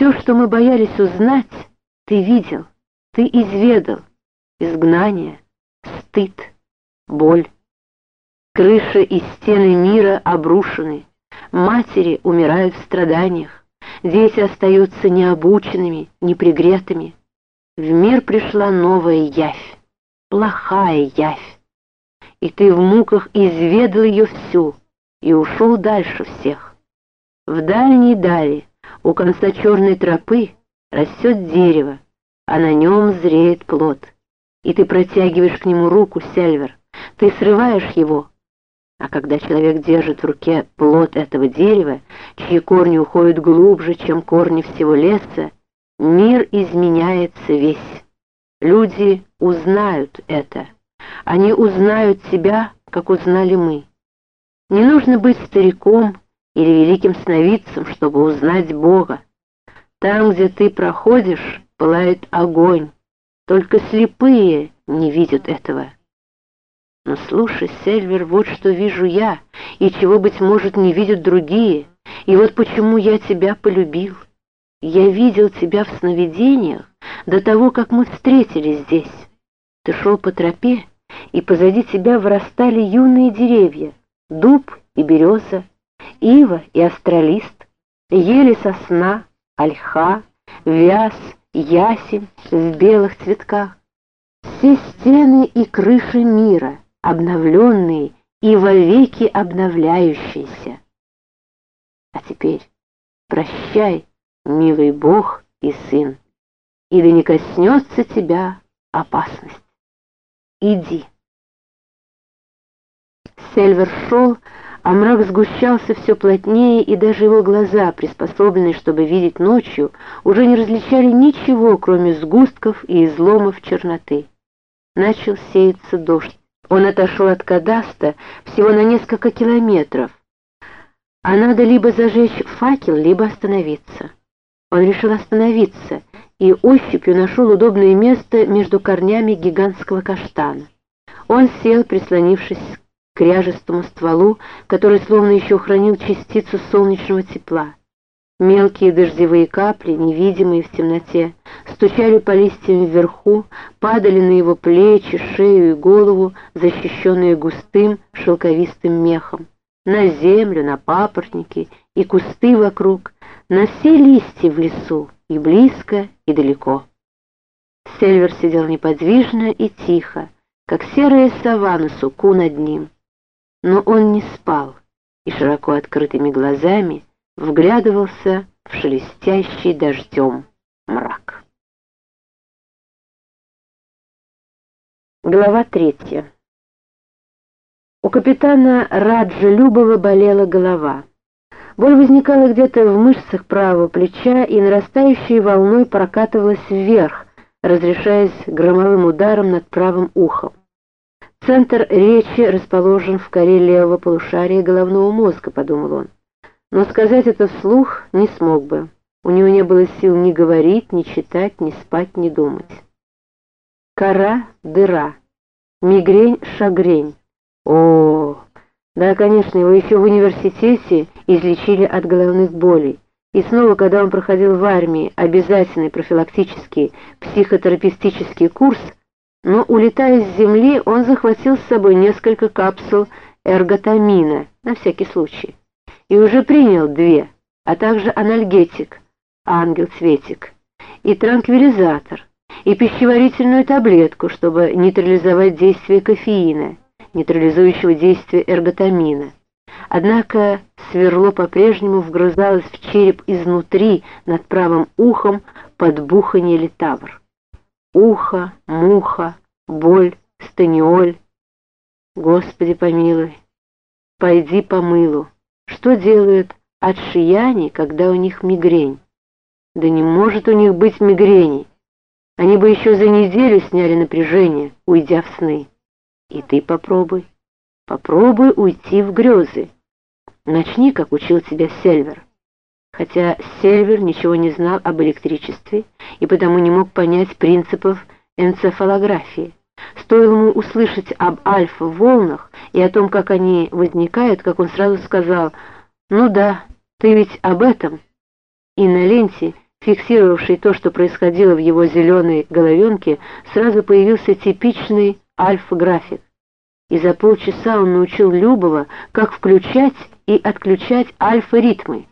Все, что мы боялись узнать, ты видел, ты изведал. Изгнание, стыд, боль. Крыша и стены мира обрушены, матери умирают в страданиях, дети остаются необученными, непригретыми. В мир пришла новая явь, плохая явь, и ты в муках изведал ее всю и ушел дальше всех. В дальней дали, у конца черной тропы, растет дерево, а на нем зреет плод. И ты протягиваешь к нему руку, Сельвер, ты срываешь его, а когда человек держит в руке плод этого дерева, чьи корни уходят глубже, чем корни всего леса, мир изменяется весь. Люди узнают это. Они узнают себя, как узнали мы. Не нужно быть стариком или великим сновидцем, чтобы узнать Бога. Там, где ты проходишь, пылает огонь. Только слепые не видят этого. Но слушай, Сельвер, вот что вижу я, и чего, быть может, не видят другие, и вот почему я тебя полюбил. Я видел тебя в сновидениях до того, как мы встретились здесь. Ты шел по тропе, и позади тебя вырастали юные деревья, дуб и береза, ива и астролист, ели сосна, ольха, вяз, ясень в белых цветках. Все стены и крыши мира — обновленные и вовеки обновляющиеся. А теперь прощай, милый Бог и Сын, и да не коснется тебя опасность. Иди. Сельвер шел, а мрак сгущался все плотнее, и даже его глаза, приспособленные, чтобы видеть ночью, уже не различали ничего, кроме сгустков и изломов черноты. Начал сеяться дождь. Он отошел от Кадаста всего на несколько километров, а надо либо зажечь факел, либо остановиться. Он решил остановиться и ощупью нашел удобное место между корнями гигантского каштана. Он сел, прислонившись кряжестому стволу, который словно еще хранил частицу солнечного тепла. Мелкие дождевые капли, невидимые в темноте, стучали по листьям вверху, падали на его плечи, шею и голову, защищенные густым шелковистым мехом, на землю, на папоротники и кусты вокруг, на все листья в лесу, и близко, и далеко. Сельвер сидел неподвижно и тихо, как серая сова на суку над ним. Но он не спал, и широко открытыми глазами вглядывался в шелестящий дождем мрак. Глава третья. У капитана Раджа Любова болела голова. Боль возникала где-то в мышцах правого плеча и нарастающей волной прокатывалась вверх, разрешаясь громовым ударом над правым ухом. Центр речи расположен в коре левого полушария головного мозга, подумал он но сказать это вслух не смог бы. У него не было сил ни говорить, ни читать, ни спать, ни думать. Кора — дыра, мигрень — шагрень. О, да, конечно, его еще в университете излечили от головных болей. И снова, когда он проходил в армии обязательный профилактический психотерапевтический курс, но, улетая с земли, он захватил с собой несколько капсул эрготамина, на всякий случай и уже принял две, а также анальгетик, ангел-цветик, и транквилизатор, и пищеварительную таблетку, чтобы нейтрализовать действие кофеина, нейтрализующего действие эрготамина. Однако сверло по-прежнему вгрызалось в череп изнутри над правым ухом под буханье литавр. Ухо, муха, боль, станиоль. Господи помилуй, пойди по мылу. Что делают атшияне, когда у них мигрень? Да не может у них быть мигрени. Они бы еще за неделю сняли напряжение, уйдя в сны. И ты попробуй. Попробуй уйти в грезы. Начни, как учил тебя Сельвер. Хотя Сельвер ничего не знал об электричестве и потому не мог понять принципов энцефалографии. Стоило ему услышать об альфа-волнах и о том, как они возникают, как он сразу сказал, «Ну да, ты ведь об этом». И на ленте фиксировавший то, что происходило в его зеленой головенке, сразу появился типичный альфа-график. И за полчаса он научил Любова, как включать и отключать альфа-ритмы.